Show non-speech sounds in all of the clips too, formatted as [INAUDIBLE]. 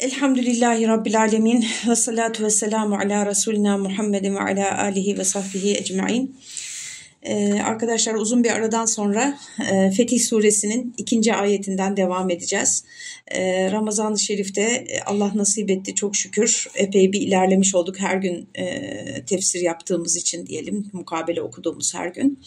Elhamdülillahi Rabbil Alemin ve salatu ve selamu ala Resulina Muhammedin ve ala alihi ve sahbihi ecma'in. Ee, arkadaşlar uzun bir aradan sonra e, Fetih Suresinin ikinci ayetinden devam edeceğiz. Ee, Ramazan-ı Şerif'te e, Allah nasip etti çok şükür epey bir ilerlemiş olduk her gün e, tefsir yaptığımız için diyelim mukabele okuduğumuz her gün.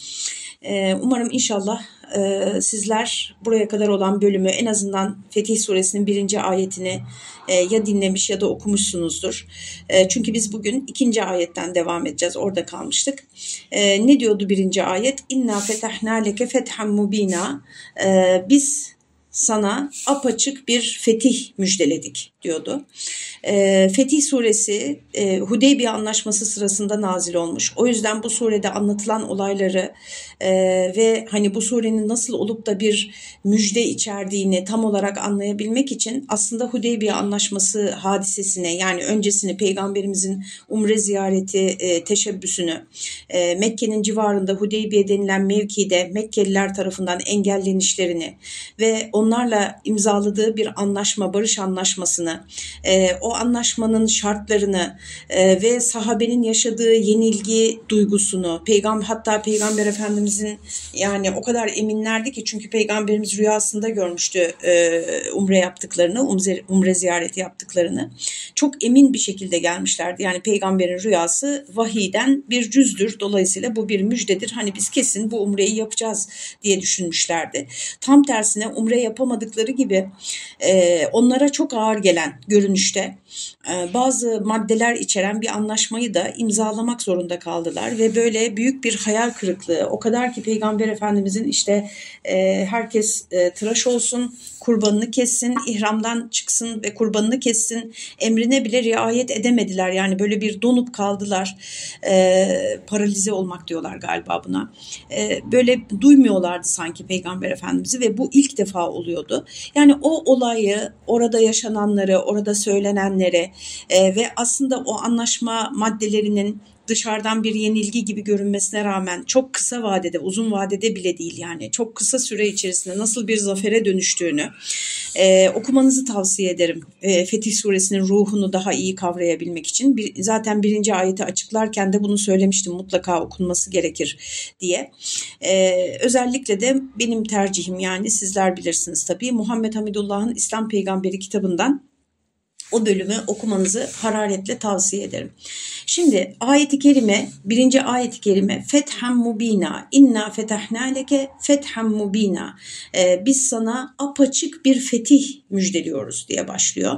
E, umarım inşallah e, sizler buraya kadar olan bölümü en azından Fetih Suresinin birinci ayetini e, ya dinlemiş ya da okumuşsunuzdur. E, çünkü biz bugün ikinci ayetten devam edeceğiz. Orada kalmıştık. E, ne diyordu birinci ayet? İnna fetahna leke fethan mubina. E, biz sana apaçık bir fetih müjdeledik diyordu. E, Fetih suresi e, Hudeybiye anlaşması sırasında nazil olmuş. O yüzden bu surede anlatılan olayları e, ve hani bu surenin nasıl olup da bir müjde içerdiğini tam olarak anlayabilmek için aslında Hudeybiye anlaşması hadisesine yani öncesini peygamberimizin umre ziyareti e, teşebbüsünü e, Mekke'nin civarında Hudeybiye denilen mevkide Mekkeliler tarafından engellenişlerini ve onlarla imzaladığı bir anlaşma barış anlaşmasını e, o anlaşmanın şartlarını e, ve sahabenin yaşadığı yenilgi duygusunu peygamber hatta peygamber efendimizin yani o kadar eminlerdi ki çünkü peygamberimiz rüyasında görmüştü e, umre yaptıklarını umre, umre ziyareti yaptıklarını. Çok emin bir şekilde gelmişlerdi. Yani peygamberin rüyası vahiyden bir cüzdür. Dolayısıyla bu bir müjdedir. Hani biz kesin bu umreyi yapacağız diye düşünmüşlerdi. Tam tersine umre yapamadıkları gibi e, onlara çok ağır gelen görünüşte e, bazı maddeler içeren bir anlaşmayı da imzalamak zorunda kaldılar ve böyle büyük bir hayal kırıklığı o kadar ki Peygamber Efendimizin işte e, herkes e, tıraş olsun kurbanını kessin ihramdan çıksın ve kurbanını kessin emrine bile riayet edemediler. Yani böyle bir donup kaldılar. Paralize olmak diyorlar galiba buna. Böyle duymuyorlardı sanki Peygamber Efendimiz'i ve bu ilk defa oluyordu. Yani o olayı orada yaşananları orada söylenenleri e, ve aslında o anlaşma maddelerinin dışarıdan bir yenilgi gibi görünmesine rağmen çok kısa vadede, uzun vadede bile değil yani çok kısa süre içerisinde nasıl bir zafere dönüştüğünü e, okumanızı tavsiye ederim. E, Fetih Suresinin ruhunu daha iyi kavrayabilmek için. Bir, zaten birinci ayeti açıklarken de bunu söylemiştim mutlaka okunması gerekir diye. E, özellikle de benim tercihim yani sizler bilirsiniz tabii Muhammed Hamidullah'ın İslam Peygamberi kitabından o bölümü okumanızı hararetle tavsiye ederim. Şimdi ayeti kerime, birinci ayeti kerime fethem mubina, inna fetahna leke fethem mubina. Ee, biz sana apaçık bir fetih müjdeliyoruz diye başlıyor.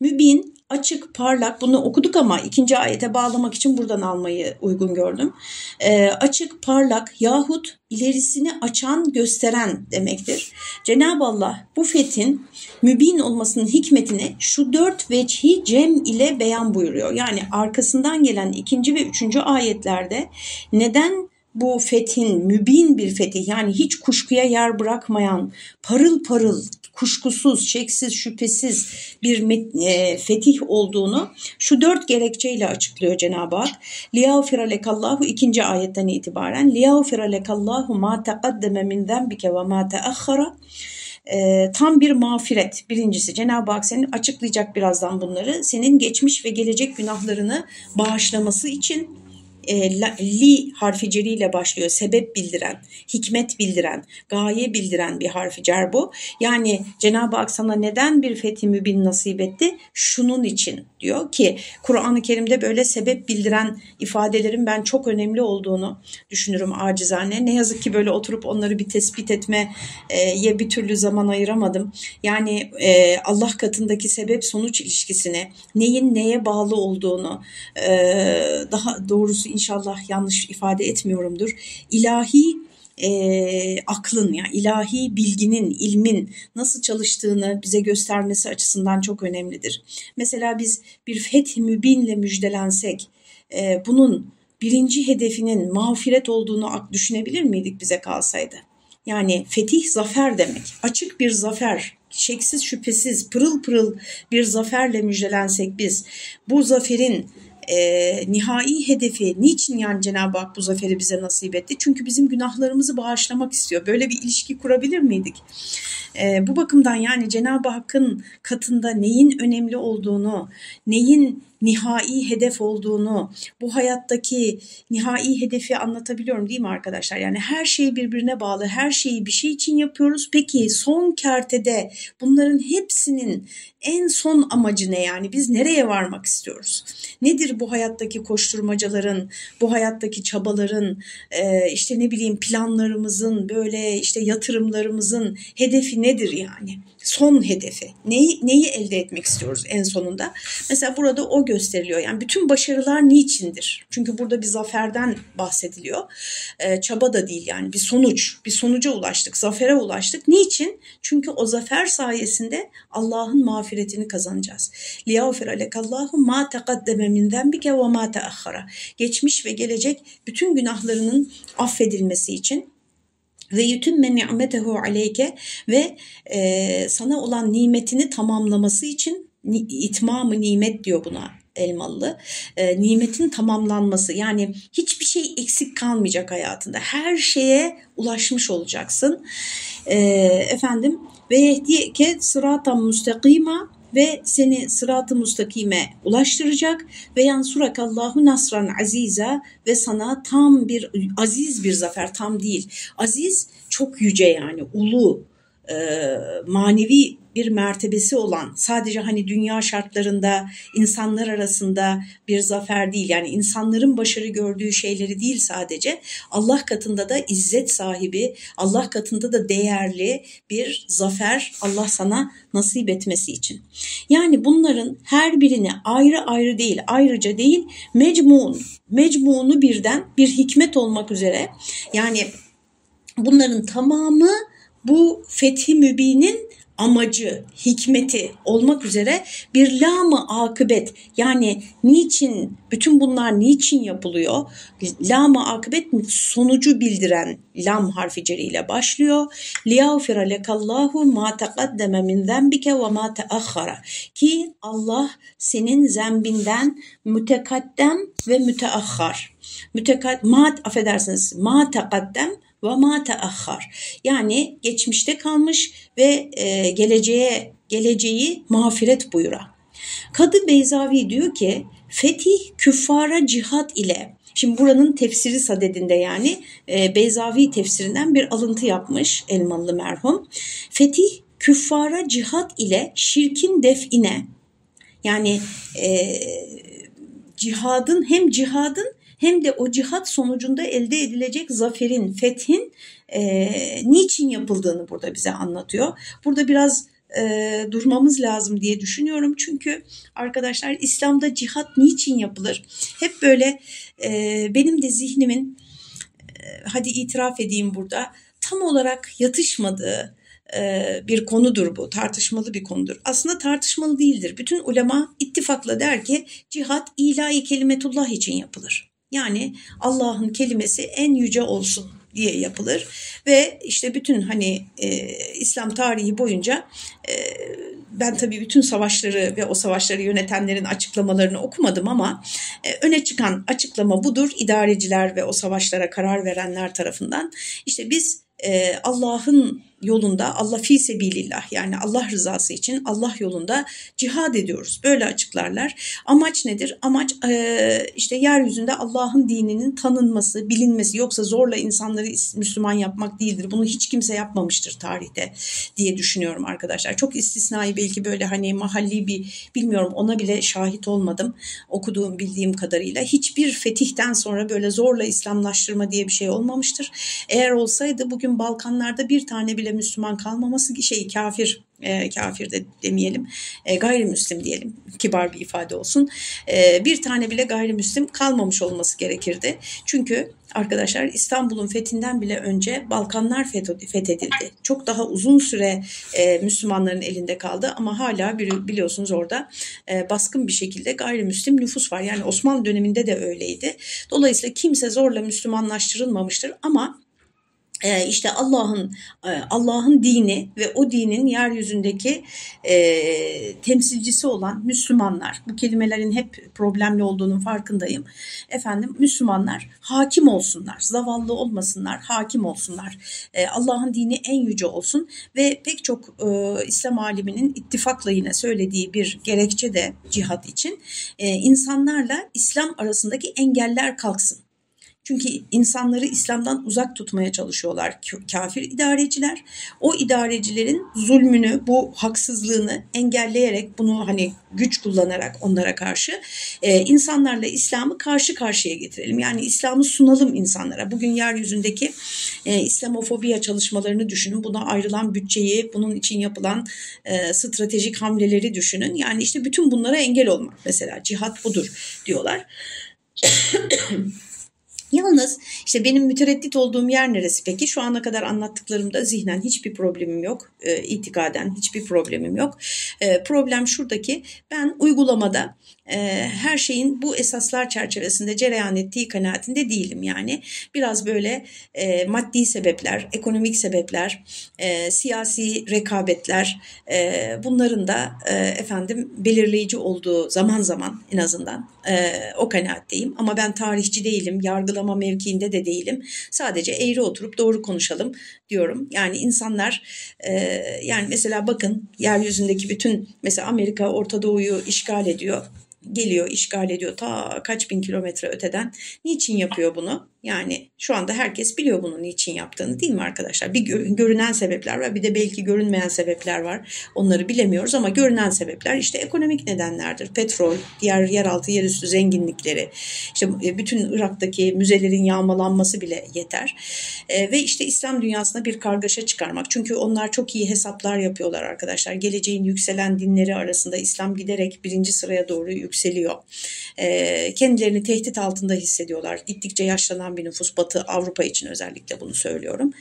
Mübin açık, parlak bunu okuduk ama ikinci ayete bağlamak için buradan almayı uygun gördüm. E, açık, parlak yahut ilerisini açan, gösteren demektir. Cenab-ı Allah bu fethin mübin olmasının hikmetini şu dört veçhi cem ile beyan buyuruyor. Yani arkasından gelen ikinci ve üçüncü ayetlerde neden bu fethin mübin bir fetih yani hiç kuşkuya yer bırakmayan parıl parıl kuşkusuz, şeksiz, şüphesiz bir e, fetih olduğunu şu dört gerekçeyle açıklıyor Cenab-ı Hak. لِيَغْفِرَ لَكَ ikinci ayetten itibaren لِيَغْفِرَ لَكَ اللّٰهُ مَا تَقَدَّمَ مِنْ ذَنْبِكَ وَمَا تَأَخَّرَ e, tam bir mağfiret. Birincisi Cenab-ı Hak senin açıklayacak birazdan bunları. Senin geçmiş ve gelecek günahlarını bağışlaması için e, li harfi ceriyle başlıyor. Sebep bildiren, hikmet bildiren, gaye bildiren bir harfi cer bu. Yani Cenab-ı Hak sana neden bir fethi mübin nasip etti? Şunun için diyor ki Kur'an-ı Kerim'de böyle sebep bildiren ifadelerin ben çok önemli olduğunu düşünürüm acizane. Ne yazık ki böyle oturup onları bir tespit etmeye bir türlü zaman ayıramadım. Yani e, Allah katındaki sebep sonuç ilişkisini, neyin neye bağlı olduğunu, e, daha doğrusu inşallah yanlış ifade etmiyorumdur. İlahi e, aklın yani ilahi bilginin, ilmin nasıl çalıştığını bize göstermesi açısından çok önemlidir. Mesela biz bir feth mübinle müjdelensek e, bunun birinci hedefinin mağfiret olduğunu düşünebilir miydik bize kalsaydı? Yani fetih zafer demek. Açık bir zafer, şeksiz şüphesiz pırıl pırıl bir zaferle müjdelensek biz bu zaferin e, nihai hedefi niçin yani Cenab-ı Hak bu zaferi bize nasip etti? Çünkü bizim günahlarımızı bağışlamak istiyor. Böyle bir ilişki kurabilir miydik? E, bu bakımdan yani Cenab-ı Hakk'ın katında neyin önemli olduğunu, neyin nihai hedef olduğunu, bu hayattaki nihai hedefi anlatabiliyorum değil mi arkadaşlar? Yani her şey birbirine bağlı, her şeyi bir şey için yapıyoruz. Peki son kertede bunların hepsinin en son amacı ne yani? Biz nereye varmak istiyoruz? Nedir bu hayattaki koşturmacaların, bu hayattaki çabaların, işte ne bileyim planlarımızın, böyle işte yatırımlarımızın hedefi nedir yani? Son hedefi. Neyi, neyi elde etmek istiyoruz en sonunda? Mesela burada o gösteriliyor. Yani bütün başarılar niçindir? Çünkü burada bir zaferden bahsediliyor. Ee, çaba da değil yani bir sonuç. Bir sonuca ulaştık, zafere ulaştık. Niçin? Çünkü o zafer sayesinde Allah'ın mağfiretini kazanacağız. لِيَغْفِرَ لَكَ اللّٰهُ مَا تَقَدَّمَ مِنْ ذَنْبِكَ وَمَا تَأَخَّرَ Geçmiş ve gelecek bütün günahlarının affedilmesi için ve yütümme ni'metehu aleyke ve e, sana olan nimetini tamamlaması için itmamı nimet diyor buna Elmalı. E, nimetin tamamlanması yani hiçbir şey eksik kalmayacak hayatında. Her şeye ulaşmış olacaksın. E, efendim ve ki sıratan müstakima ve seni sırat-ı mustakime ulaştıracak ve yansurak Allahu nasran aziza ve sana tam bir aziz bir zafer tam değil. Aziz çok yüce yani ulu e, manevi bir mertebesi olan sadece hani dünya şartlarında insanlar arasında bir zafer değil. Yani insanların başarı gördüğü şeyleri değil sadece. Allah katında da izzet sahibi Allah katında da değerli bir zafer Allah sana nasip etmesi için. Yani bunların her birini ayrı ayrı değil ayrıca değil mecmun mecmunu birden bir hikmet olmak üzere. Yani bunların tamamı bu fethi mübinin amacı, hikmeti olmak üzere bir lamı akıbet yani niçin bütün bunlar niçin yapılıyor? Lamı akıbet sonucu bildiren lam harfi ceriyle başlıyor. Liyaufira lekallahu ma taqaddeme min zenbike ve ma teahhara. Ki Allah senin zembinden mütekaddem ve müteahhar. Mütekad, ma, affedersiniz, ma taqaddem ve ma. Yani geçmişte kalmış ve e, geleceğe geleceği mağfiret buyura. Kadı Beyzavi diyor ki fetih küffara cihat ile Şimdi buranın tefsiri sadedinde yani e, Beyzavi tefsirinden bir alıntı yapmış Elmalı merhum. Fetih küffara cihat ile şirkin define yani e, cihadın hem cihadın hem de o cihat sonucunda elde edilecek zaferin, fethin e, niçin yapıldığını burada bize anlatıyor. Burada biraz e, durmamız lazım diye düşünüyorum. Çünkü arkadaşlar İslam'da cihat niçin yapılır? Hep böyle e, benim de zihnimin e, hadi itiraf edeyim burada tam olarak yatışmadığı e, bir konudur bu. Tartışmalı bir konudur. Aslında tartışmalı değildir. Bütün ulema ittifakla der ki cihat ilahi kelimetullah için yapılır. Yani Allah'ın kelimesi en yüce olsun diye yapılır. Ve işte bütün hani e, İslam tarihi boyunca e, ben tabii bütün savaşları ve o savaşları yönetenlerin açıklamalarını okumadım ama e, öne çıkan açıklama budur. İdareciler ve o savaşlara karar verenler tarafından. İşte biz e, Allah'ın yolunda Allah fi sebilillah yani Allah rızası için Allah yolunda cihad ediyoruz. Böyle açıklarlar. Amaç nedir? Amaç e, işte yeryüzünde Allah'ın dininin tanınması, bilinmesi yoksa zorla insanları Müslüman yapmak değildir. Bunu hiç kimse yapmamıştır tarihte diye düşünüyorum arkadaşlar. Çok istisnai belki böyle hani mahalli bir bilmiyorum ona bile şahit olmadım. Okuduğum bildiğim kadarıyla hiçbir fetihten sonra böyle zorla İslamlaştırma diye bir şey olmamıştır. Eğer olsaydı bugün Balkanlarda bir tane bile bile Müslüman kalmaması şey kafir e, kafir de demeyelim e, gayrimüslim diyelim kibar bir ifade olsun. E, bir tane bile gayrimüslim kalmamış olması gerekirdi. Çünkü arkadaşlar İstanbul'un fethinden bile önce Balkanlar fethedildi. Çok daha uzun süre e, Müslümanların elinde kaldı ama hala biliyorsunuz orada e, baskın bir şekilde gayrimüslim nüfus var. Yani Osmanlı döneminde de öyleydi. Dolayısıyla kimse zorla Müslümanlaştırılmamıştır ama işte Allah'ın e, Allah'ın dini ve o dinin yeryüzündeki e, temsilcisi olan Müslümanlar bu kelimelerin hep problemli olduğunun farkındayım. Efendim Müslümanlar hakim olsunlar, zavallı olmasınlar, hakim olsunlar. E, Allah'ın dini en yüce olsun ve pek çok e, İslam aliminin ittifakla yine söylediği bir gerekçe de cihat için e, insanlarla İslam arasındaki engeller kalksın. Çünkü insanları İslam'dan uzak tutmaya çalışıyorlar kafir idareciler. O idarecilerin zulmünü, bu haksızlığını engelleyerek bunu hani güç kullanarak onlara karşı e, insanlarla İslam'ı karşı karşıya getirelim. Yani İslam'ı sunalım insanlara. Bugün yeryüzündeki e, İslamofobiya çalışmalarını düşünün. Buna ayrılan bütçeyi, bunun için yapılan e, stratejik hamleleri düşünün. Yani işte bütün bunlara engel olmak mesela cihat budur diyorlar. [COUGHS] Yalnız işte benim mütereddit olduğum yer neresi peki? Şu ana kadar anlattıklarımda zihnen hiçbir problemim yok. E, itikaden hiçbir problemim yok. E, problem şuradaki ben uygulamada her şeyin bu esaslar çerçevesinde cereyan ettiği kanaatinde değilim. Yani biraz böyle e, maddi sebepler, ekonomik sebepler, e, siyasi rekabetler e, bunların da efendim belirleyici olduğu zaman zaman en azından o kanaatteyim. Ama ben tarihçi değilim, yargılama mevkiinde de değilim. Sadece eğri oturup doğru konuşalım diyorum. Yani insanlar yani mesela bakın yeryüzündeki bütün mesela Amerika Orta Doğu'yu işgal ediyor geliyor, işgal ediyor ta kaç bin kilometre öteden. Niçin yapıyor bunu? Yani şu anda herkes biliyor bunun niçin yaptığını değil mi arkadaşlar? Bir görünen sebepler var bir de belki görünmeyen sebepler var. Onları bilemiyoruz ama görünen sebepler işte ekonomik nedenlerdir. Petrol, diğer yeraltı yerüstü zenginlikleri, işte e, bütün Irak'taki müzelerin yağmalanması bile yeter. E, ve işte İslam dünyasına bir kargaşa çıkarmak. Çünkü onlar çok iyi hesaplar yapıyorlar arkadaşlar. Geleceğin yükselen dinleri arasında İslam giderek birinci sıraya doğru yükseliyor. E, kendilerini tehdit altında hissediyorlar. Gittikçe yaşlanan yaşanan bir nüfus Batı Avrupa için özellikle bunu söylüyorum.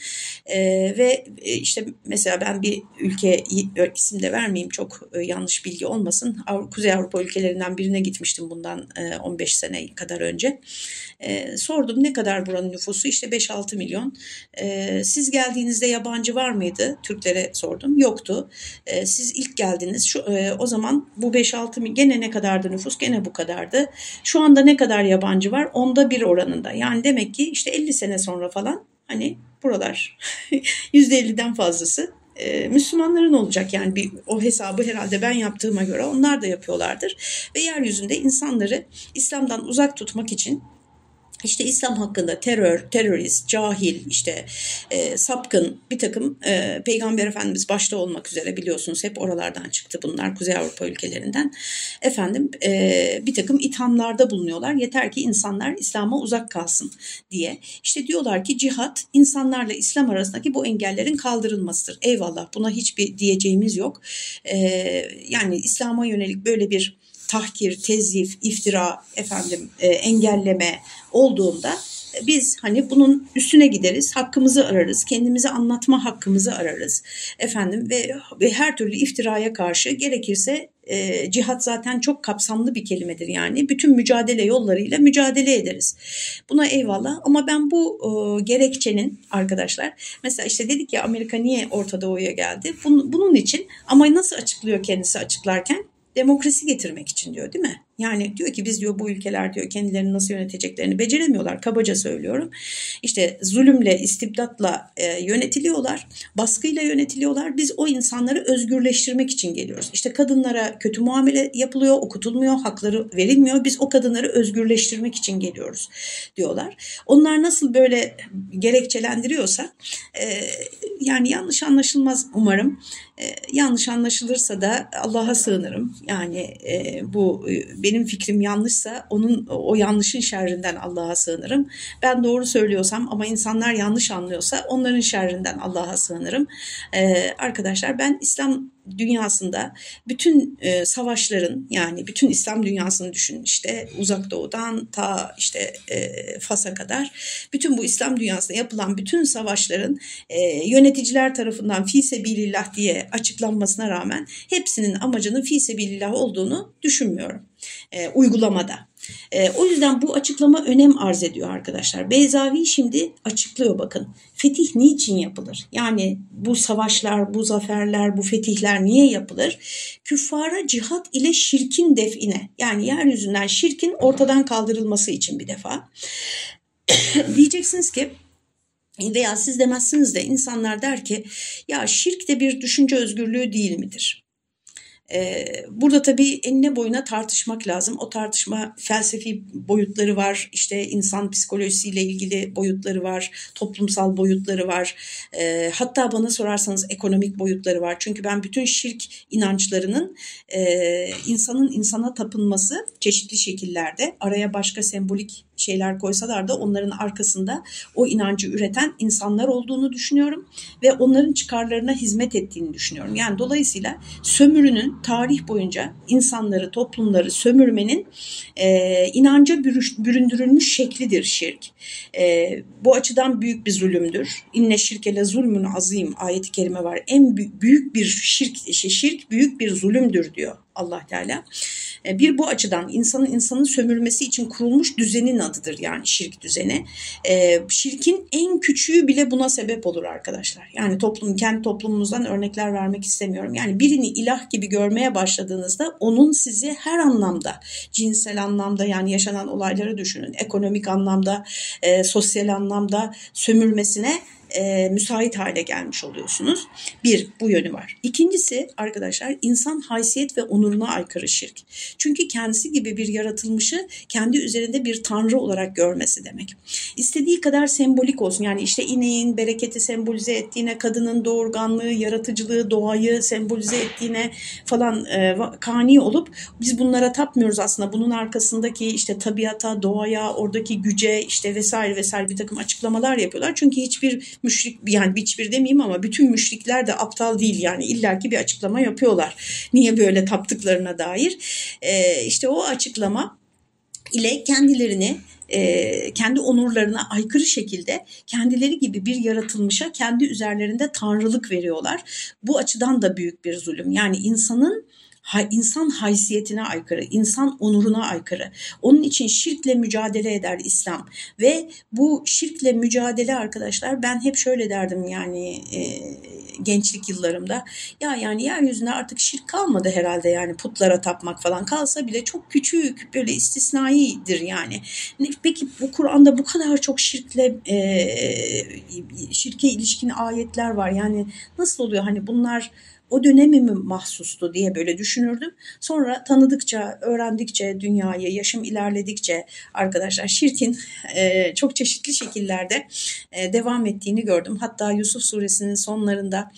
E, ve işte mesela ben bir ülke isim de vermeyeyim çok e, yanlış bilgi olmasın. Kuzey Avrupa ülkelerinden birine gitmiştim bundan e, 15 sene kadar önce. E, sordum ne kadar buranın nüfusu işte 5-6 milyon. E, siz geldiğinizde yabancı var mıydı? Türklere sordum. Yoktu. E, siz ilk geldiniz. Şu, e, o zaman bu 5-6 milyon gene ne kadardı nüfus? Gene bu kadardı. Şu anda ne kadar yabancı var? Onda bir oranında. Yani demek ki işte 50 sene sonra falan hani buralar [LAUGHS] %50'den fazlası e, Müslümanların olacak. Yani bir o hesabı herhalde ben yaptığıma göre onlar da yapıyorlardır. Ve yeryüzünde insanları İslam'dan uzak tutmak için işte İslam hakkında terör, terörist, cahil, işte e, sapkın bir takım e, Peygamber Efendimiz başta olmak üzere biliyorsunuz hep oralardan çıktı bunlar Kuzey Avrupa ülkelerinden. Efendim e, bir takım ithamlarda bulunuyorlar. Yeter ki insanlar İslam'a uzak kalsın diye. İşte diyorlar ki cihat insanlarla İslam arasındaki bu engellerin kaldırılmasıdır. Eyvallah buna hiçbir diyeceğimiz yok. E, yani İslam'a yönelik böyle bir tahkir, tezyif, iftira, efendim e, engelleme olduğunda biz hani bunun üstüne gideriz, hakkımızı ararız, kendimizi anlatma hakkımızı ararız efendim ve, ve her türlü iftiraya karşı gerekirse e, cihat zaten çok kapsamlı bir kelimedir yani bütün mücadele yollarıyla mücadele ederiz. Buna eyvallah ama ben bu e, gerekçenin arkadaşlar mesela işte dedik ya Amerika niye Orta Doğu'ya geldi? Bunun, bunun için ama nasıl açıklıyor kendisi açıklarken? Demokrasi getirmek için diyor değil mi? Yani diyor ki biz diyor bu ülkeler diyor kendilerini nasıl yöneteceklerini beceremiyorlar. Kabaca söylüyorum. İşte zulümle, istibdatla e, yönetiliyorlar. Baskıyla yönetiliyorlar. Biz o insanları özgürleştirmek için geliyoruz. İşte kadınlara kötü muamele yapılıyor, okutulmuyor, hakları verilmiyor. Biz o kadınları özgürleştirmek için geliyoruz diyorlar. Onlar nasıl böyle gerekçelendiriyorsa e, yani yanlış anlaşılmaz umarım. E, yanlış anlaşılırsa da Allah'a sığınırım. Yani e, bu e, benim fikrim yanlışsa onun o yanlışın şerrinden Allah'a sığınırım. Ben doğru söylüyorsam ama insanlar yanlış anlıyorsa onların şerrinden Allah'a sığınırım. Ee, arkadaşlar ben İslam dünyasında bütün e, savaşların yani bütün İslam dünyasını düşünün işte uzak doğudan ta işte e, Fas'a kadar bütün bu İslam dünyasında yapılan bütün savaşların e, yöneticiler tarafından fi sebilillah diye açıklanmasına rağmen hepsinin amacının fi sebilillah olduğunu düşünmüyorum. E, uygulamada. E, o yüzden bu açıklama önem arz ediyor arkadaşlar. Beyzavi şimdi açıklıyor bakın. Fetih niçin yapılır? Yani bu savaşlar, bu zaferler, bu fetihler niye yapılır? Küffara cihat ile şirkin define yani yeryüzünden şirkin ortadan kaldırılması için bir defa. [COUGHS] Diyeceksiniz ki veya siz demezsiniz de insanlar der ki ya şirk de bir düşünce özgürlüğü değil midir? Burada tabii enine boyuna tartışmak lazım. O tartışma felsefi boyutları var, işte insan psikolojisiyle ilgili boyutları var, toplumsal boyutları var. Hatta bana sorarsanız ekonomik boyutları var. Çünkü ben bütün şirk inançlarının insanın insana tapınması çeşitli şekillerde araya başka sembolik şeyler koysalar da onların arkasında o inancı üreten insanlar olduğunu düşünüyorum ve onların çıkarlarına hizmet ettiğini düşünüyorum. Yani dolayısıyla sömürünün tarih boyunca insanları, toplumları sömürmenin e, inanca büründürülmüş şeklidir şirk. E, bu açıdan büyük bir zulümdür. İnne şirkele zulmün azim ayeti kerime var. En büyük bir şirk, şirk büyük bir zulümdür diyor Allah Teala. E, bir bu açıdan insanın insanın sömürmesi için kurulmuş düzenin adıdır yani şirk düzeni. E, şirkin en küçüğü bile buna sebep olur arkadaşlar. Yani toplum kendi toplumumuzdan örnekler vermek istemiyorum. Yani birini ilah gibi görmeye başladığınızda onun sizi her anlamda cinsel anlamda yani yaşanan olayları düşünün. Ekonomik anlamda, e, sosyal anlamda sömürmesine e, müsait hale gelmiş oluyorsunuz. Bir, bu yönü var. İkincisi arkadaşlar insan haysiyet ve onuruna aykırı şirk. Çünkü kendisi gibi bir yaratılmışı kendi üzerinde bir tanrı olarak görmesi demek. İstediği kadar sembolik olsun. Yani işte ineğin bereketi sembolize ettiğine, kadının doğurganlığı, yaratıcılığı, doğayı sembolize ettiğine falan e, kani olup biz bunlara tapmıyoruz aslında. Bunun arkasındaki işte tabiata, doğaya, oradaki güce işte vesaire vesaire bir takım açıklamalar yapıyorlar. Çünkü hiçbir müşrik yani hiçbir demeyeyim ama bütün müşrikler de aptal değil yani illaki bir açıklama yapıyorlar. Niye böyle taptıklarına dair. E, işte o açıklama ile kendilerini e, kendi onurlarına aykırı şekilde kendileri gibi bir yaratılmışa kendi üzerlerinde tanrılık veriyorlar. Bu açıdan da büyük bir zulüm. Yani insanın insan haysiyetine aykırı, insan onuruna aykırı. Onun için şirkle mücadele eder İslam. Ve bu şirkle mücadele arkadaşlar ben hep şöyle derdim yani e, gençlik yıllarımda. Ya yani yeryüzünde artık şirk kalmadı herhalde yani putlara tapmak falan. Kalsa bile çok küçük böyle istisnaidir yani. Peki bu Kur'an'da bu kadar çok şirkle e, şirke ilişkin ayetler var. Yani nasıl oluyor? Hani bunlar o dönemi mi mahsustu diye böyle düşünürdüm. Sonra tanıdıkça, öğrendikçe dünyayı, yaşım ilerledikçe arkadaşlar şirkin e, çok çeşitli şekillerde e, devam ettiğini gördüm. Hatta Yusuf suresinin sonlarında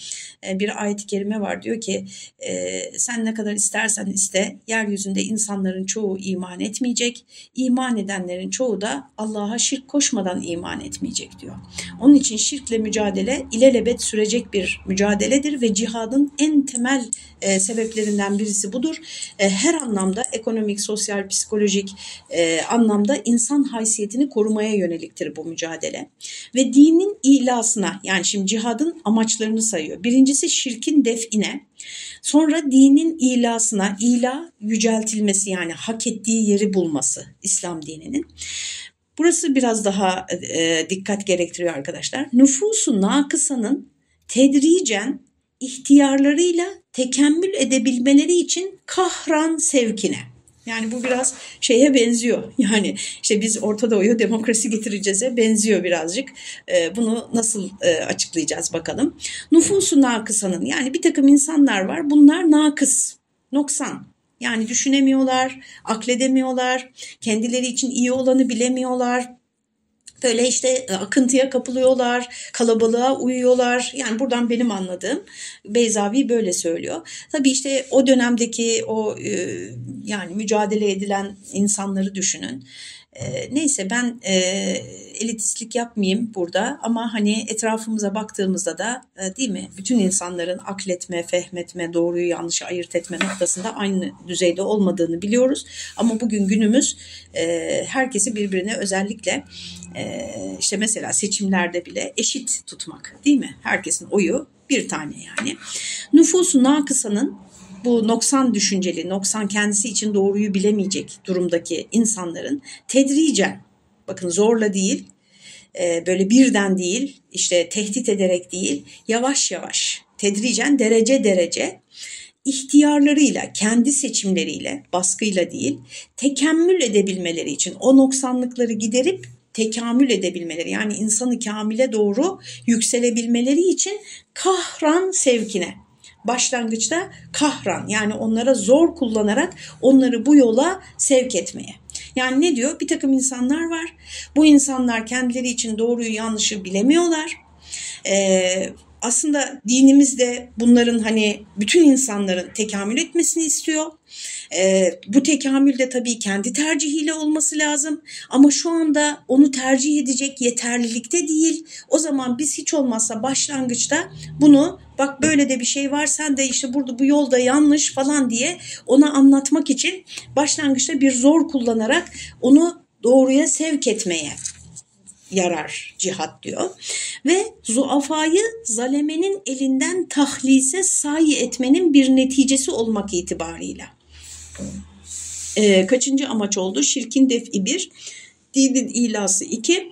e, bir ayet-i kerime var. Diyor ki e, sen ne kadar istersen iste yeryüzünde insanların çoğu iman etmeyecek. İman edenlerin çoğu da Allah'a şirk koşmadan iman etmeyecek diyor. Onun için şirkle mücadele ilelebet sürecek bir mücadeledir ve cihadın en temel e, sebeplerinden birisi budur. E, her anlamda ekonomik, sosyal, psikolojik e, anlamda insan haysiyetini korumaya yöneliktir bu mücadele. Ve dinin ilasına yani şimdi cihadın amaçlarını sayıyor. Birincisi şirkin define, sonra dinin ilasına, ila yüceltilmesi yani hak ettiği yeri bulması İslam dininin. Burası biraz daha e, dikkat gerektiriyor arkadaşlar. Nüfusu nakısanın tedricen ihtiyarlarıyla tekemmül edebilmeleri için kahran sevkine. Yani bu biraz şeye benziyor. Yani işte biz Orta Doğu'ya demokrasi getireceğize benziyor birazcık. Ee, bunu nasıl e, açıklayacağız bakalım. Nüfusu nakısanın yani bir takım insanlar var. Bunlar nakıs, noksan. Yani düşünemiyorlar, akledemiyorlar, kendileri için iyi olanı bilemiyorlar, Böyle işte e, akıntıya kapılıyorlar, kalabalığa uyuyorlar. Yani buradan benim anladığım Beyzavi böyle söylüyor. Tabii işte o dönemdeki o e, yani mücadele edilen insanları düşünün. E, neyse ben e, elitistlik yapmayayım burada ama hani etrafımıza baktığımızda da e, değil mi bütün insanların akletme, fehmetme, doğruyu yanlışı ayırt etme noktasında aynı düzeyde olmadığını biliyoruz. Ama bugün günümüz e, herkesi birbirine özellikle e, işte mesela seçimlerde bile eşit tutmak değil mi? Herkesin oyu bir tane yani. Nüfusu nakısanın bu noksan düşünceli, noksan kendisi için doğruyu bilemeyecek durumdaki insanların tedricen, bakın zorla değil, e, böyle birden değil, işte tehdit ederek değil, yavaş yavaş, tedricen derece derece ihtiyarlarıyla, kendi seçimleriyle, baskıyla değil, tekemmül edebilmeleri için o noksanlıkları giderip tekamül edebilmeleri yani insanı kamile doğru yükselebilmeleri için kahran sevkine başlangıçta kahran yani onlara zor kullanarak onları bu yola sevk etmeye. Yani ne diyor? Bir takım insanlar var. Bu insanlar kendileri için doğruyu yanlışı bilemiyorlar. Ee, aslında dinimiz de bunların hani bütün insanların tekamül etmesini istiyor. E, bu tekamül de tabii kendi tercihiyle olması lazım. Ama şu anda onu tercih edecek yeterlilikte değil. O zaman biz hiç olmazsa başlangıçta bunu bak böyle de bir şey var sen de işte burada bu yolda yanlış falan diye ona anlatmak için başlangıçta bir zor kullanarak onu doğruya sevk etmeye yarar cihat diyor. Ve zuafayı zalemenin elinden tahlise sahi etmenin bir neticesi olmak itibarıyla. Ee, kaçıncı amaç oldu? Şirkin defi bir, dinin ilası iki,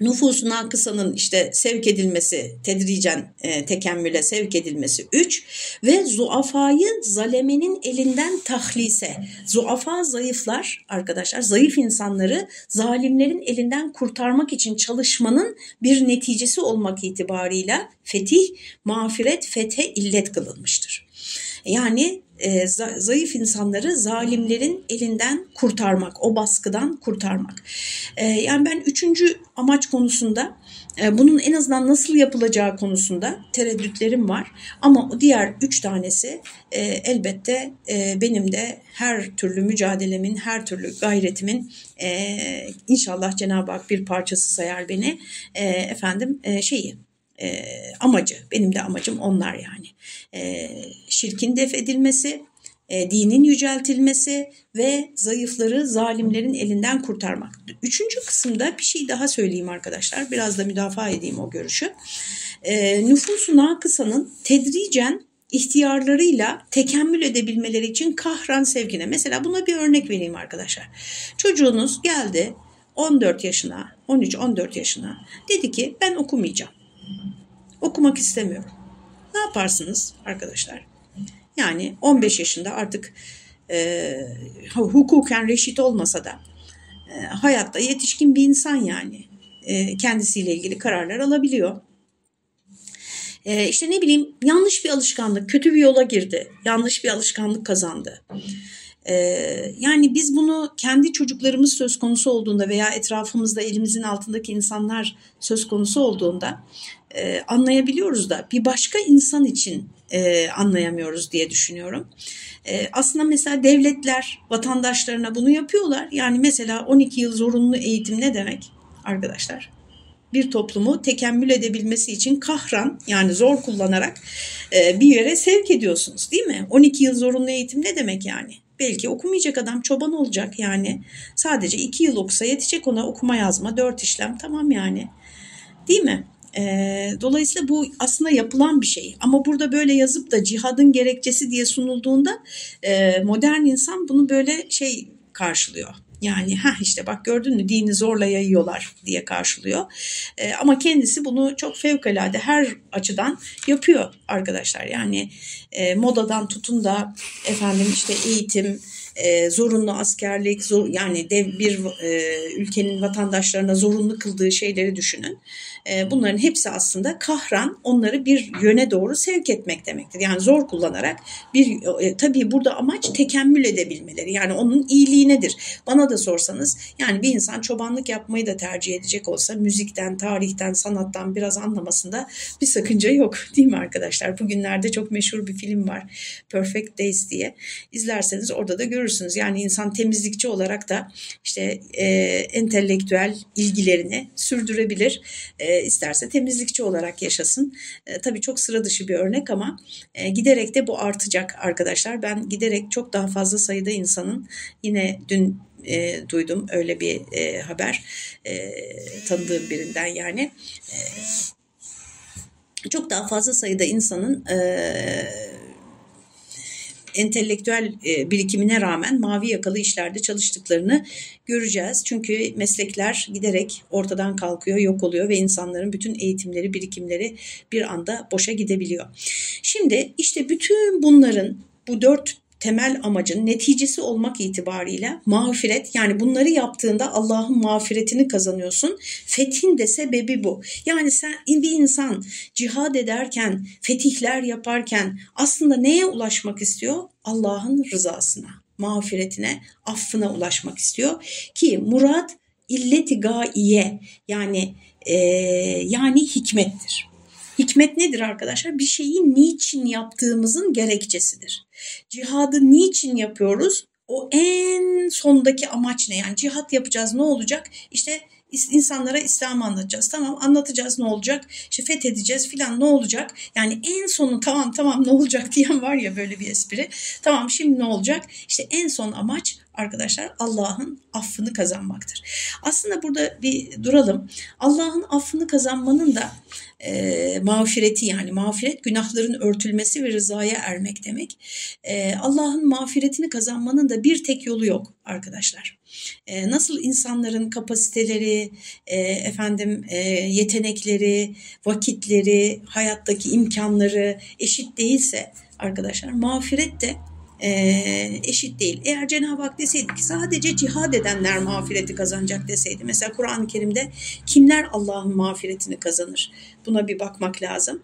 nüfusun akısanın işte sevk edilmesi, tedricen e, tekemmüle sevk edilmesi 3 ve zuafayı zalemenin elinden tahlise. Zuafa zayıflar arkadaşlar, zayıf insanları zalimlerin elinden kurtarmak için çalışmanın bir neticesi olmak itibarıyla fetih, mağfiret, fethe illet kılınmıştır. Yani e, zayıf insanları zalimlerin elinden kurtarmak, o baskıdan kurtarmak. E, yani ben üçüncü amaç konusunda e, bunun en azından nasıl yapılacağı konusunda tereddütlerim var. Ama diğer üç tanesi e, elbette e, benim de her türlü mücadelemin, her türlü gayretimin e, inşallah Cenab-ı Hak bir parçası sayar beni. E, efendim e, şeyi e, amacı. Benim de amacım onlar yani. E, şirkin def edilmesi, e, dinin yüceltilmesi ve zayıfları zalimlerin elinden kurtarmak. Üçüncü kısımda bir şey daha söyleyeyim arkadaşlar. Biraz da müdafaa edeyim o görüşü. E, nüfusu nakısanın tedricen ihtiyarlarıyla tekemmül edebilmeleri için kahran sevgine. Mesela buna bir örnek vereyim arkadaşlar. Çocuğunuz geldi 14 yaşına, 13-14 yaşına dedi ki ben okumayacağım. Okumak istemiyorum. Ne yaparsınız arkadaşlar? Yani 15 yaşında artık e, hukuken reşit olmasa da e, hayatta yetişkin bir insan yani. E, kendisiyle ilgili kararlar alabiliyor. E, işte ne bileyim yanlış bir alışkanlık, kötü bir yola girdi. Yanlış bir alışkanlık kazandı. Yani biz bunu kendi çocuklarımız söz konusu olduğunda veya etrafımızda elimizin altındaki insanlar söz konusu olduğunda anlayabiliyoruz da bir başka insan için anlayamıyoruz diye düşünüyorum. Aslında mesela devletler vatandaşlarına bunu yapıyorlar. Yani mesela 12 yıl zorunlu eğitim ne demek arkadaşlar? bir toplumu tekemmül edebilmesi için kahran yani zor kullanarak bir yere sevk ediyorsunuz değil mi? 12 yıl zorunlu eğitim ne demek yani? Belki okumayacak adam çoban olacak yani. Sadece 2 yıl okusa yetecek ona okuma yazma 4 işlem tamam yani. Değil mi? E, dolayısıyla bu aslında yapılan bir şey. Ama burada böyle yazıp da cihadın gerekçesi diye sunulduğunda e, modern insan bunu böyle şey karşılıyor. Yani ha işte bak gördün mü dini zorla yayıyorlar diye karşılıyor. E, ama kendisi bunu çok fevkalade her açıdan yapıyor arkadaşlar. Yani e, modadan tutun da efendim işte eğitim, e, zorunlu askerlik, zor, yani dev bir e, ülkenin vatandaşlarına zorunlu kıldığı şeyleri düşünün. E, bunların hepsi aslında kahran onları bir yöne doğru sevk etmek demektir. Yani zor kullanarak bir e, tabii burada amaç tekemmül edebilmeleri. Yani onun iyiliğinedir. Bana da sorsanız yani bir insan çobanlık yapmayı da tercih edecek olsa müzikten, tarihten, sanattan biraz anlamasında bir sakınca yok değil mi arkadaşlar? Bugünlerde çok meşhur bir film var Perfect Days diye. İzlerseniz orada da görürsünüz. Yani insan temizlikçi olarak da işte e, entelektüel ilgilerini sürdürebilir. E, isterse temizlikçi olarak yaşasın. E, tabii çok sıra dışı bir örnek ama e, giderek de bu artacak arkadaşlar. Ben giderek çok daha fazla sayıda insanın yine dün e, duydum öyle bir e, haber e, tanıdığım birinden yani. E, çok daha fazla sayıda insanın e, entelektüel e, birikimine rağmen mavi yakalı işlerde çalıştıklarını göreceğiz. Çünkü meslekler giderek ortadan kalkıyor, yok oluyor ve insanların bütün eğitimleri, birikimleri bir anda boşa gidebiliyor. Şimdi işte bütün bunların bu dört temel amacın neticesi olmak itibariyle mağfiret yani bunları yaptığında Allah'ın mağfiretini kazanıyorsun. Fethin de sebebi bu. Yani sen bir insan cihad ederken, fetihler yaparken aslında neye ulaşmak istiyor? Allah'ın rızasına, mağfiretine, affına ulaşmak istiyor. Ki murat illeti gaiye yani e, yani hikmettir. Hikmet nedir arkadaşlar? Bir şeyi niçin yaptığımızın gerekçesidir. Cihadı niçin yapıyoruz? O en sondaki amaç ne? Yani cihat yapacağız ne olacak? İşte insanlara İslam'ı anlatacağız. Tamam anlatacağız ne olacak? İşte fethedeceğiz filan ne olacak? Yani en sonu tamam tamam ne olacak [LAUGHS] diyen var ya böyle bir espri. Tamam şimdi ne olacak? İşte en son amaç arkadaşlar Allah'ın affını kazanmaktır. Aslında burada bir duralım. Allah'ın affını kazanmanın da e, mağfireti yani mağfiret günahların örtülmesi ve rızaya ermek demek. E, Allah'ın mağfiretini kazanmanın da bir tek yolu yok arkadaşlar. E, nasıl insanların kapasiteleri, e, efendim e, yetenekleri, vakitleri, hayattaki imkanları eşit değilse arkadaşlar mağfiret de e, eşit değil. Eğer Cenab-ı Hak deseydi ki sadece cihad edenler mağfireti kazanacak deseydi. Mesela Kur'an-ı Kerim'de kimler Allah'ın mağfiretini kazanır? Buna bir bakmak lazım.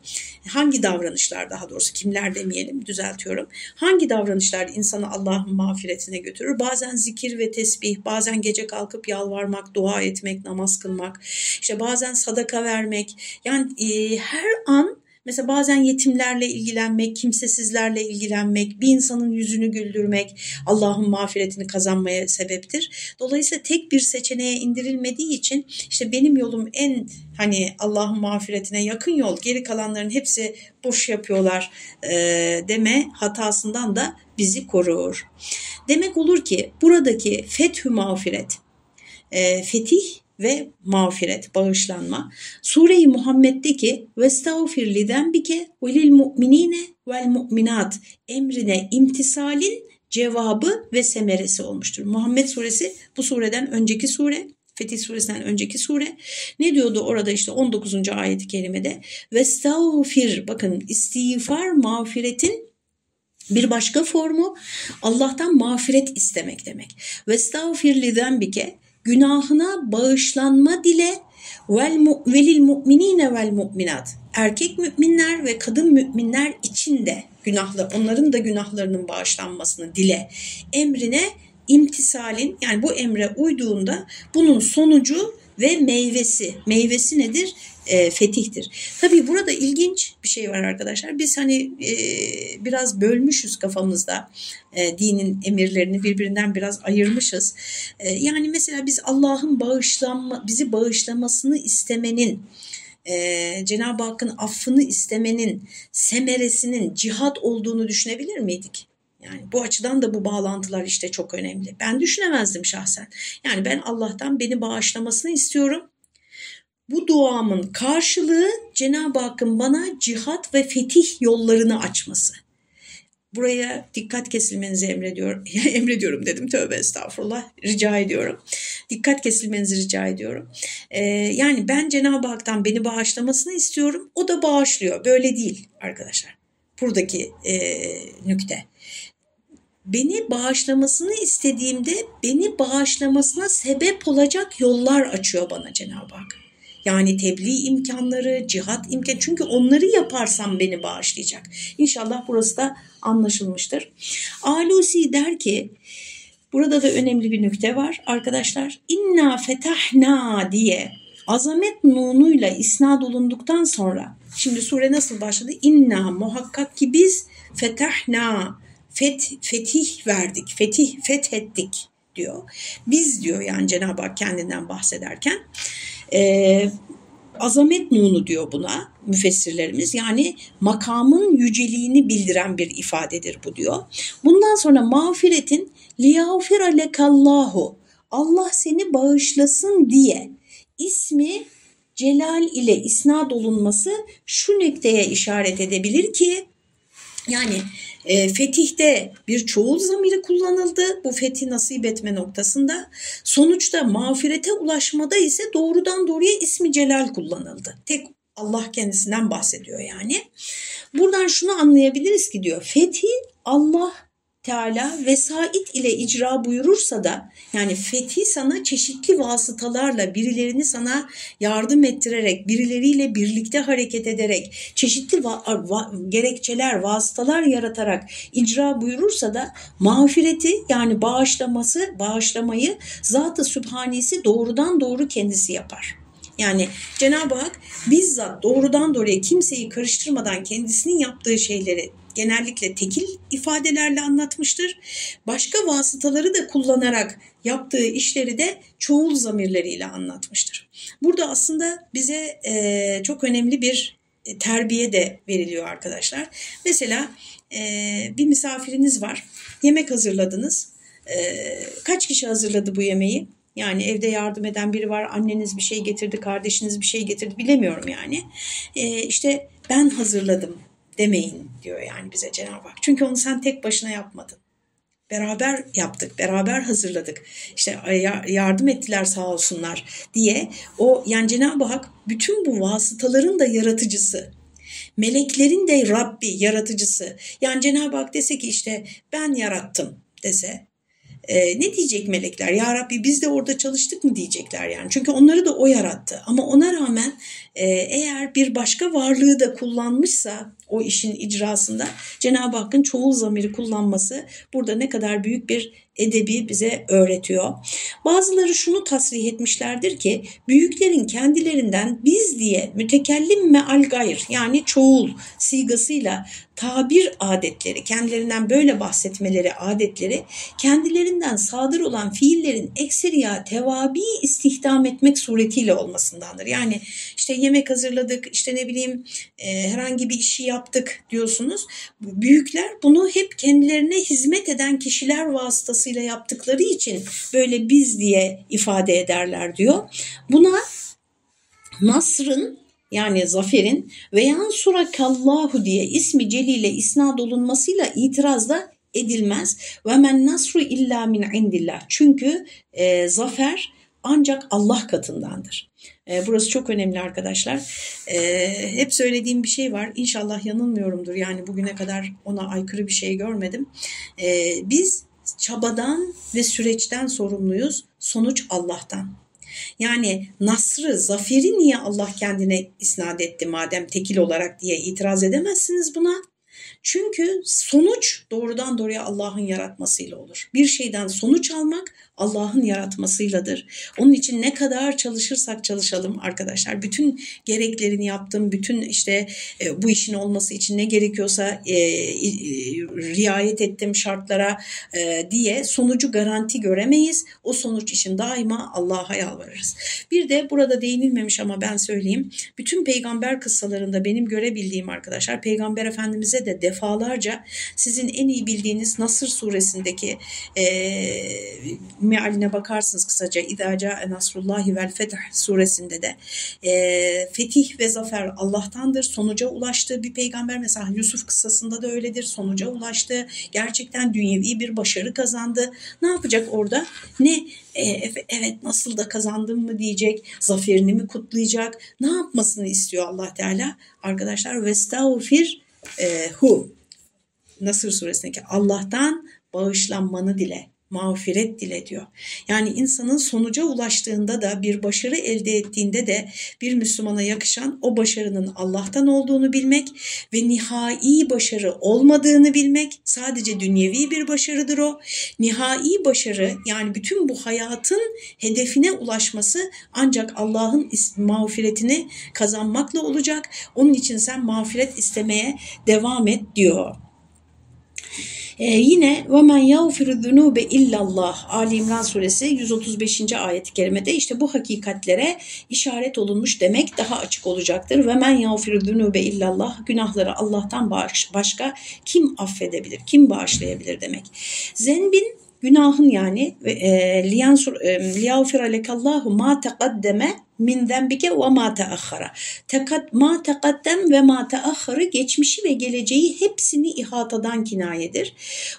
Hangi davranışlar daha doğrusu kimler demeyelim düzeltiyorum. Hangi davranışlar insanı Allah'ın mağfiretine götürür? Bazen zikir ve tesbih, bazen gece kalkıp yalvarmak, dua etmek, namaz kılmak, işte bazen sadaka vermek. Yani e, her an Mesela bazen yetimlerle ilgilenmek, kimsesizlerle ilgilenmek, bir insanın yüzünü güldürmek Allah'ın mağfiretini kazanmaya sebeptir. Dolayısıyla tek bir seçeneğe indirilmediği için işte benim yolum en hani Allah'ın mağfiretine yakın yol, geri kalanların hepsi boş yapıyorlar e, deme hatasından da bizi korur. Demek olur ki buradaki fethü mağfiret, e, fetih ve mağfiret, bağışlanma. Sure-i Muhammed'deki vestağfir lidenbike velil mu'minine vel mu'minat emrine imtisalin cevabı ve semeresi olmuştur. Muhammed suresi bu sureden önceki sure. Fetih suresinden önceki sure. Ne diyordu orada işte 19. ayet-i kerimede? Vestağfir bakın istiğfar mağfiretin bir başka formu Allah'tan mağfiret istemek demek. Vestağfir li zenbike günahına bağışlanma dile. Vel velil mu'minine vel mu'minat. Erkek müminler ve kadın müminler için de günahlar onların da günahlarının bağışlanmasını dile. Emrine imtisalin yani bu emre uyduğunda bunun sonucu ve meyvesi meyvesi nedir? e, fetihtir. Tabii burada ilginç bir şey var arkadaşlar. Biz hani e, biraz bölmüşüz kafamızda e, dinin emirlerini birbirinden biraz ayırmışız. E, yani mesela biz Allah'ın bağışlanma, bizi bağışlamasını istemenin e, Cenab-ı Hakk'ın affını istemenin semeresinin cihat olduğunu düşünebilir miydik? Yani bu açıdan da bu bağlantılar işte çok önemli. Ben düşünemezdim şahsen. Yani ben Allah'tan beni bağışlamasını istiyorum bu duamın karşılığı Cenab-ı Hakk'ın bana cihat ve fetih yollarını açması. Buraya dikkat kesilmenizi emrediyorum. [LAUGHS] emrediyorum dedim tövbe estağfurullah. Rica ediyorum. Dikkat kesilmenizi rica ediyorum. Ee, yani ben Cenab-ı Hak'tan beni bağışlamasını istiyorum. O da bağışlıyor. Böyle değil arkadaşlar. Buradaki e, nükte beni bağışlamasını istediğimde beni bağışlamasına sebep olacak yollar açıyor bana Cenab-ı Hak. Yani tebliğ imkanları, cihat imkanı. Çünkü onları yaparsam beni bağışlayacak. İnşallah burası da anlaşılmıştır. Alusi der ki burada da önemli bir nükte var arkadaşlar. İnna fetahna diye azamet nunuyla isnad olunduktan sonra şimdi sure nasıl başladı? İnna muhakkak ki biz fetahna fet, fetih verdik, fetih fethettik diyor. Biz diyor yani Cenab-ı Hak kendinden bahsederken e, azamet nunu diyor buna müfessirlerimiz. Yani makamın yüceliğini bildiren bir ifadedir bu diyor. Bundan sonra mağfiretin liyağfira lekallahu Allah seni bağışlasın diye ismi celal ile isnad olunması şu nükteye işaret edebilir ki Yani e, fetihte bir çoğul zamiri kullanıldı bu fethi nasip etme noktasında. Sonuçta mağfirete ulaşmada ise doğrudan doğruya ismi celal kullanıldı. Tek Allah kendisinden bahsediyor yani. Buradan şunu anlayabiliriz ki diyor fethi Allah Teala vesait ile icra buyurursa da yani fethi sana çeşitli vasıtalarla birilerini sana yardım ettirerek birileriyle birlikte hareket ederek çeşitli va va gerekçeler vasıtalar yaratarak icra buyurursa da mağfireti yani bağışlaması bağışlamayı zatı sübhanesi doğrudan doğru kendisi yapar. Yani Cenab-ı Hak bizzat doğrudan doğruya kimseyi karıştırmadan kendisinin yaptığı şeyleri genellikle tekil ifadelerle anlatmıştır. Başka vasıtaları da kullanarak yaptığı işleri de çoğul zamirleriyle anlatmıştır. Burada aslında bize e, çok önemli bir e, terbiye de veriliyor arkadaşlar. Mesela e, bir misafiriniz var, yemek hazırladınız. E, kaç kişi hazırladı bu yemeği? Yani evde yardım eden biri var, anneniz bir şey getirdi, kardeşiniz bir şey getirdi bilemiyorum yani. E, işte ben hazırladım demeyin diyor yani bize Cenab-ı Hak. Çünkü onu sen tek başına yapmadın. Beraber yaptık, beraber hazırladık. İşte yardım ettiler sağ olsunlar diye o yani Cenab-ı Hak bütün bu vasıtaların da yaratıcısı. Meleklerin de Rabbi yaratıcısı. Yani Cenab-ı Hak dese ki işte ben yarattım dese e, ne diyecek melekler? Ya Rabbi biz de orada çalıştık mı diyecekler yani. Çünkü onları da o yarattı. Ama ona rağmen e, eğer bir başka varlığı da kullanmışsa o işin icrasında Cenab-ı Hakk'ın çoğul zamiri kullanması burada ne kadar büyük bir edebi bize öğretiyor. Bazıları şunu tasrih etmişlerdir ki büyüklerin kendilerinden biz diye mütekellim meal gayr yani çoğul sigasıyla tabir adetleri, kendilerinden böyle bahsetmeleri adetleri kendilerinden sadır olan fiillerin ekseriya tevabi istihdam etmek suretiyle olmasındandır. Yani işte yemek hazırladık, işte ne bileyim e, herhangi bir işi yaptık diyorsunuz. Büyükler bunu hep kendilerine hizmet eden kişiler vasıtasıyla yaptıkları için böyle biz diye ifade ederler diyor. Buna Nasr'ın yani zaferin ve yansurakallahu diye ismi celile isnad olunmasıyla itiraz da edilmez. Ve men nasru illa min indillah. Çünkü e, zafer ancak Allah katındandır. E, burası çok önemli arkadaşlar. E, hep söylediğim bir şey var. İnşallah yanılmıyorumdur. Yani bugüne kadar ona aykırı bir şey görmedim. E, biz çabadan ve süreçten sorumluyuz. Sonuç Allah'tan. Yani nasrı, zaferi niye Allah kendine isnat etti madem tekil olarak diye itiraz edemezsiniz buna. Çünkü sonuç doğrudan doğruya Allah'ın yaratmasıyla olur. Bir şeyden sonuç almak Allah'ın yaratmasıyladır. Onun için ne kadar çalışırsak çalışalım arkadaşlar. Bütün gereklerini yaptım, bütün işte e, bu işin olması için ne gerekiyorsa e, e, riayet ettim şartlara e, diye sonucu garanti göremeyiz. O sonuç için daima Allah'a yalvarırız. Bir de burada değinilmemiş ama ben söyleyeyim. Bütün peygamber kıssalarında benim görebildiğim arkadaşlar peygamber efendimize de defalarca sizin en iyi bildiğiniz Nasır suresindeki e, mealine bakarsınız kısaca İdaca Nasrullahi vel Feth suresinde de e, fetih ve zafer Allah'tandır. Sonuca ulaştığı bir peygamber mesela Yusuf kıssasında da öyledir. Sonuca ulaştı. Gerçekten dünyevi bir başarı kazandı. Ne yapacak orada? Ne e, evet nasıl da kazandım mı diyecek, zaferini mi kutlayacak, ne yapmasını istiyor Allah Teala? Arkadaşlar vestağfir e, hu. Nasır suresindeki Allah'tan bağışlanmanı dile mağfiret dile diyor. Yani insanın sonuca ulaştığında da bir başarı elde ettiğinde de bir Müslümana yakışan o başarının Allah'tan olduğunu bilmek ve nihai başarı olmadığını bilmek sadece dünyevi bir başarıdır o. Nihai başarı yani bütün bu hayatın hedefine ulaşması ancak Allah'ın mağfiretini kazanmakla olacak. Onun için sen mağfiret istemeye devam et diyor. Ee, yine men yağfiru zunube illallah Ali İmran suresi 135. ayet-i kerimede işte bu hakikatlere işaret olunmuş demek daha açık olacaktır. Men yağfiru zunube illallah günahları Allah'tan başka kim affedebilir, kim bağışlayabilir demek. Zenbin günahın yani e, liyansur e, liyağfira lekallahu ma taqaddeme min zenbike ve ma teahhara. Tekat, ma tekaddem ve ma teahharı geçmişi ve geleceği hepsini ihatadan kinayedir.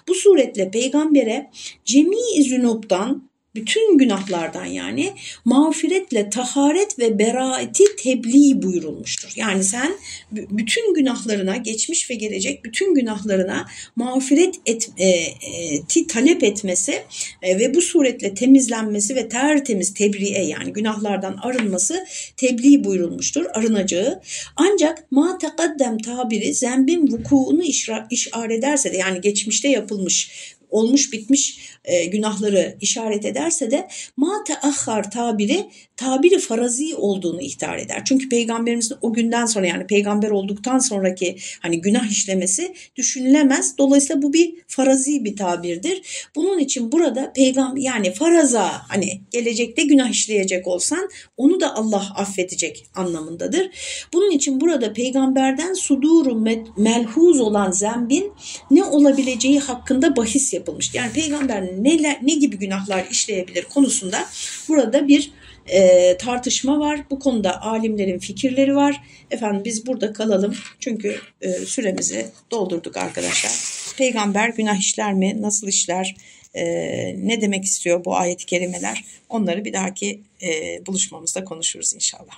Bu suretle peygambere cemi zünubdan bütün günahlardan yani mağfiretle taharet ve beraati tebliğ buyurulmuştur. Yani sen bütün günahlarına, geçmiş ve gelecek bütün günahlarına mağfiret et, e, e, talep etmesi e, ve bu suretle temizlenmesi ve tertemiz tebriğe yani günahlardan arınması tebliğ buyurulmuştur, arınacağı. Ancak ma tekaddem tabiri zembin vukuunu işaret ederse de yani geçmişte yapılmış olmuş bitmiş e, günahları işaret ederse de ma teahhar tabiri tabiri farazi olduğunu ihtar eder. Çünkü peygamberimizin o günden sonra yani peygamber olduktan sonraki hani günah işlemesi düşünülemez. Dolayısıyla bu bir farazi bir tabirdir. Bunun için burada peygamber yani faraza hani gelecekte günah işleyecek olsan onu da Allah affedecek anlamındadır. Bunun için burada peygamberden suduru melhuz olan zembin ne olabileceği hakkında bahis yapılmış. Yani peygamber neler, ne gibi günahlar işleyebilir konusunda burada bir e, tartışma var. Bu konuda alimlerin fikirleri var. Efendim biz burada kalalım çünkü e, süremizi doldurduk arkadaşlar. Peygamber günah işler mi? Nasıl işler? E, ne demek istiyor bu ayet-i kerimeler? Onları bir dahaki e, buluşmamızda konuşuruz inşallah.